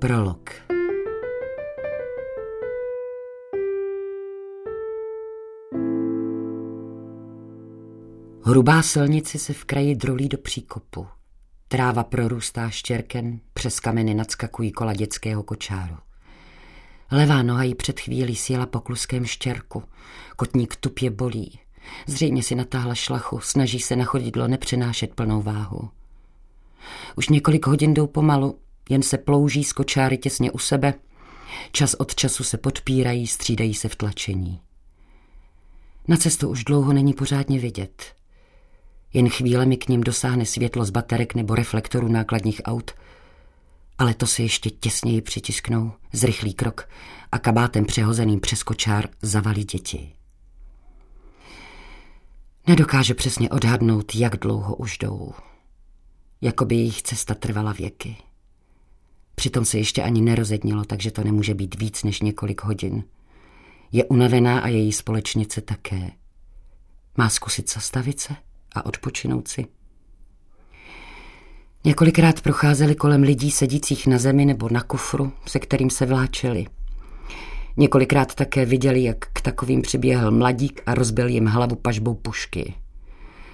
Prolog Hrubá silnice se v kraji drolí do příkopu. Tráva prorůstá štěrken, přes kameny nadskakují kola dětského kočáru. Levá noha jí před chvílí sjela po kluském štěrku. Kotník tupě bolí. Zřejmě si natáhla šlachu, snaží se na chodidlo nepřenášet plnou váhu. Už několik hodin jdou pomalu, jen se plouží z kočáry těsně u sebe. Čas od času se podpírají, střídají se v tlačení. Na cestu už dlouho není pořádně vidět. Jen chvíle mi k ním dosáhne světlo z baterek nebo reflektorů nákladních aut, ale to se ještě těsněji přitisknou, zrychlý krok a kabátem přehozeným přes kočár zavalí děti. Nedokáže přesně odhadnout, jak dlouho už jdou. Jakoby jejich cesta trvala věky. Přitom se ještě ani nerozednilo, takže to nemůže být víc než několik hodin. Je unavená a její společnice také. Má zkusit zastavit se a odpočinout si. Několikrát procházeli kolem lidí sedících na zemi nebo na kufru, se kterým se vláčeli. Několikrát také viděli, jak k takovým přiběhl mladík a rozbil jim hlavu pažbou pušky.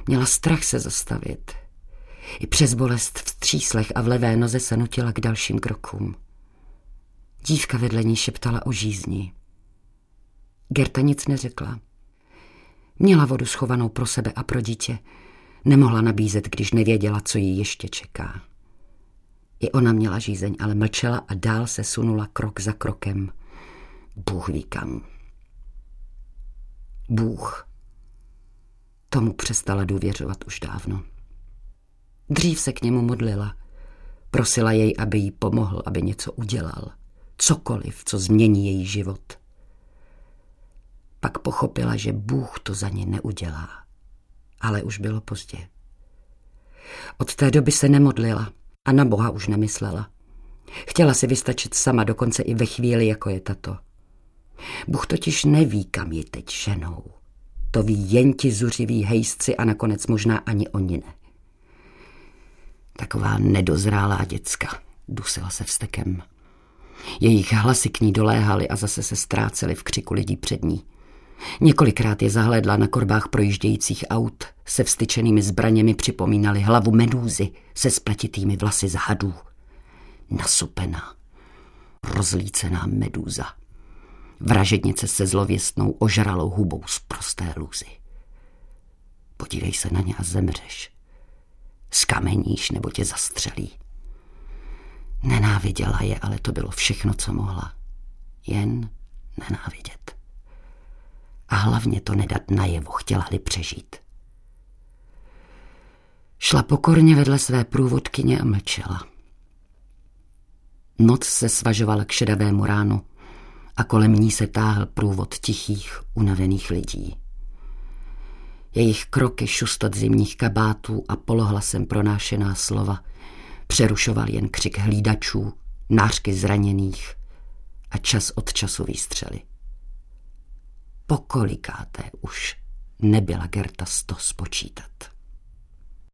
Měla strach se zastavit. I přes bolest v tříslech a v levé noze se nutila k dalším krokům. Dívka vedle ní šeptala o žízni. Gerta nic neřekla. Měla vodu schovanou pro sebe a pro dítě. Nemohla nabízet, když nevěděla, co jí ještě čeká. I ona měla žízeň, ale mlčela a dál se sunula krok za krokem. Bůh ví kam. Bůh. Tomu přestala důvěřovat už dávno. Dřív se k němu modlila. Prosila jej, aby jí pomohl, aby něco udělal. Cokoliv, co změní její život. Pak pochopila, že Bůh to za ně neudělá. Ale už bylo pozdě. Od té doby se nemodlila a na Boha už nemyslela. Chtěla si vystačit sama dokonce i ve chvíli, jako je tato. Bůh totiž neví, kam ji teď ženou. To ví jen ti zuřiví hejsci a nakonec možná ani oni ne. Taková nedozrálá děcka, dusila se vstekem. Jejich hlasy k ní doléhaly a zase se ztrácely v křiku lidí před ní. Několikrát je zahlédla na korbách projíždějících aut. Se vstyčenými zbraněmi připomínali hlavu medúzy se spletitými vlasy z hadů. Nasupená, rozlícená medúza. Vražednice se zlověstnou ožralou hubou z prosté lůzy. Podívej se na ně a zemřeš. Skameníš nebo tě zastřelí. Nenáviděla je, ale to bylo všechno, co mohla. Jen nenávidět a hlavně to nedat najevo, chtěla-li přežít. Šla pokorně vedle své průvodkyně a mlčela. Noc se svažovala k šedavému ránu a kolem ní se táhl průvod tichých, unavených lidí. Jejich kroky šustot zimních kabátů a polohlasem pronášená slova přerušoval jen křik hlídačů, nářky zraněných a čas od času výstřely pokolikáté už nebyla Gerta sto spočítat.